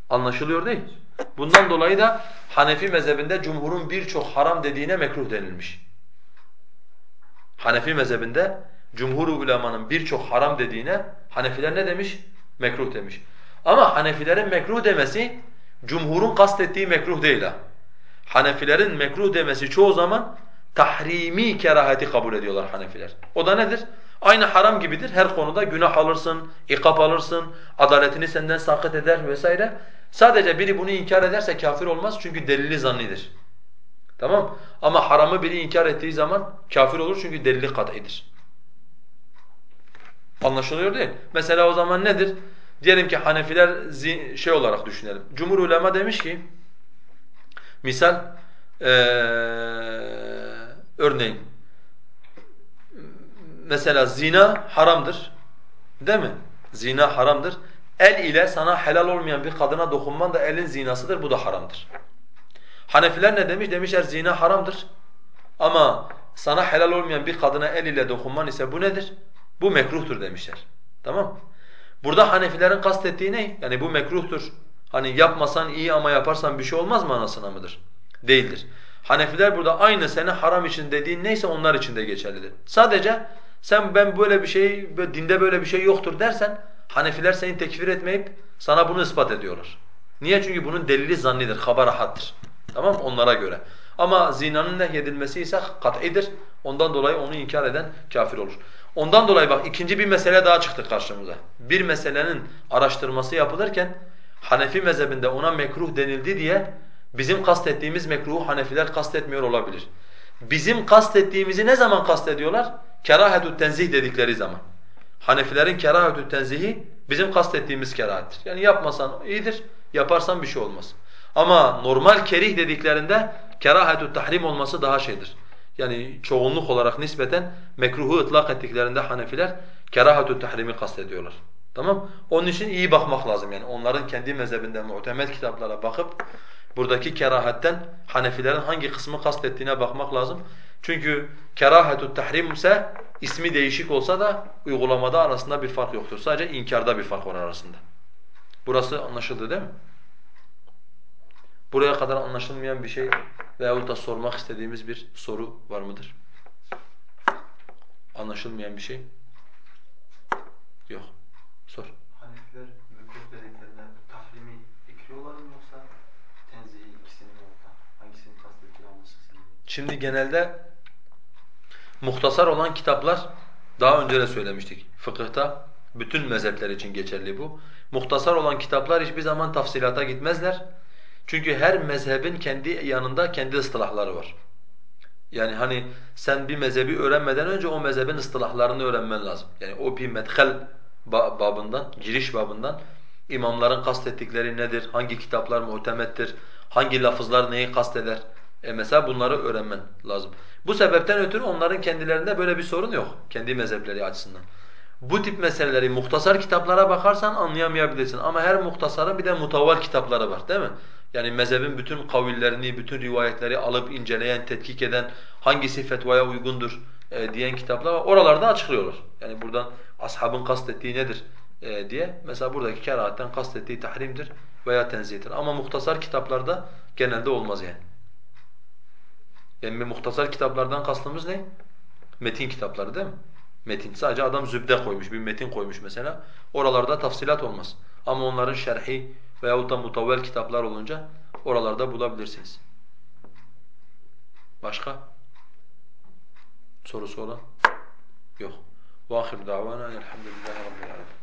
Anlaşılıyor değil Bundan dolayı da Hanefi mezhebinde cumhurun birçok haram dediğine mekruh denilmiş. Hanefi mezhebinde cumhur ulemanın birçok haram dediğine Hanefiler ne demiş? Mekruh demiş. Ama Hanefilerin mekruh demesi cumhurun kastettiği mekruh değil ha. Hanefilerin mekruh demesi çoğu zaman tahrimi keraheti kabul ediyorlar Hanefiler. O da nedir? Aynı haram gibidir. Her konuda günah alırsın, ikap alırsın, adaletini senden sakıt eder vesaire. Sadece biri bunu inkar ederse kafir olmaz çünkü delili zannidir. Tamam? Ama haramı biri inkar ettiği zaman kafir olur çünkü delili kat'idir. Anlaşılıyor değil Mesela o zaman nedir? Diyelim ki Hanefiler şey olarak düşünelim. Cumhur ulema demiş ki misal ee, örneğin mesela zina haramdır. Değil mi? Zina haramdır. El ile sana helal olmayan bir kadına dokunman da elin zinasıdır, bu da haramdır. Hanefiler ne demiş? Demişler zina haramdır. Ama sana helal olmayan bir kadına el ile dokunman ise bu nedir? Bu mekruhtur demişler. Tamam Burada Hanefilerin kastettiği ne? Yani bu mekruhtur. Hani yapmasan iyi ama yaparsan bir şey olmaz mı anasına mıdır? Değildir. Hanefiler burada aynı seni haram için dediğin neyse onlar için de geçerlidir. Sadece sen ben böyle bir şey, dinde böyle bir şey yoktur dersen Hanefiler seni tekfir etmeyip sana bunu ispat ediyorlar. Niye? Çünkü bunun delili zannidir, habarahattır. Tamam Onlara göre. Ama zinanın nehyedilmesi ise kat'idir. Ondan dolayı onu inkar eden kafir olur. Ondan dolayı bak ikinci bir mesele daha çıktı karşımıza. Bir meselenin araştırması yapılırken Hanefi mezhebinde ona mekruh denildi diye bizim kastettiğimiz mekruhu Hanefiler kastetmiyor olabilir. Bizim kastettiğimizi ne zaman kastediyorlar? Kerahetü tenzih dedikleri zaman. Hanefilerin kerahetü tenzihi bizim kastettiğimiz kerahattir. Yani yapmasan iyidir, yaparsan bir şey olmaz. Ama normal kerih dediklerinde kerahetü tahrim olması daha şeydir. Yani çoğunluk olarak nispeten mekruhu ıtlak ettiklerinde Hanefiler kerahetü tahrimi kastediyorlar. Tamam? Onun için iyi bakmak lazım yani. Onların kendi mezhebinden muhtemet kitaplara bakıp buradaki kerahetten Hanefilerin hangi kısmı kastettiğine bakmak lazım. Çünkü kerahetü tahrim ise ismi değişik olsa da uygulamada arasında bir fark yoktur. Sadece inkarda bir fark var arasında. Burası anlaşıldı değil mi? Buraya kadar anlaşılmayan bir şey veyahut da sormak istediğimiz bir soru var mıdır? Anlaşılmayan bir şey? Yok. Sor. Hanefiler mekruh dediklerinde tahrimi ekliyorlar mı yoksa tenzihi ikisinin orta? Hangisini kastettiği anlaşılsın Şimdi genelde muhtasar olan kitaplar daha önce de söylemiştik. Fıkıhta bütün mezhepler için geçerli bu. Muhtasar olan kitaplar hiçbir zaman tafsilata gitmezler. Çünkü her mezhebin kendi yanında kendi ıstılahları var. Yani hani sen bir mezhebi öğrenmeden önce o mezhebin ıstılahlarını öğrenmen lazım. Yani o bir medhel babından, giriş babından imamların kastettikleri nedir, hangi kitaplar muhtemettir, hangi lafızlar neyi kasteder, e mesela bunları öğrenmen lazım. Bu sebepten ötürü onların kendilerinde böyle bir sorun yok, kendi mezhepleri açısından. Bu tip meseleleri muhtasar kitaplara bakarsan anlayamayabilirsin ama her muhtasarın bir de mutavval kitapları var değil mi? Yani mezhebin bütün kavillerini, bütün rivayetleri alıp inceleyen, tetkik eden, hangisi fetvaya uygundur e, diyen kitaplar var. Oralarda açıklıyorlar. Yani buradan ashabın kastettiği nedir e, diye. Mesela buradaki kerahatten kastettiği tahrimdir veya tenzihtir. Ama muhtasar kitaplarda genelde olmaz yani. Yani muhtasar kitaplardan kastımız ne? Metin kitapları değil mi? Metin. Sadece adam zübde koymuş, bir metin koymuş mesela. Oralarda tafsilat olmaz. Ama onların şerhi veyahut da mutavvel kitaplar olunca oralarda bulabilirsiniz. Başka? Sorusu olan? Yok. وآخر دعوانا الحمد لله رب العالمين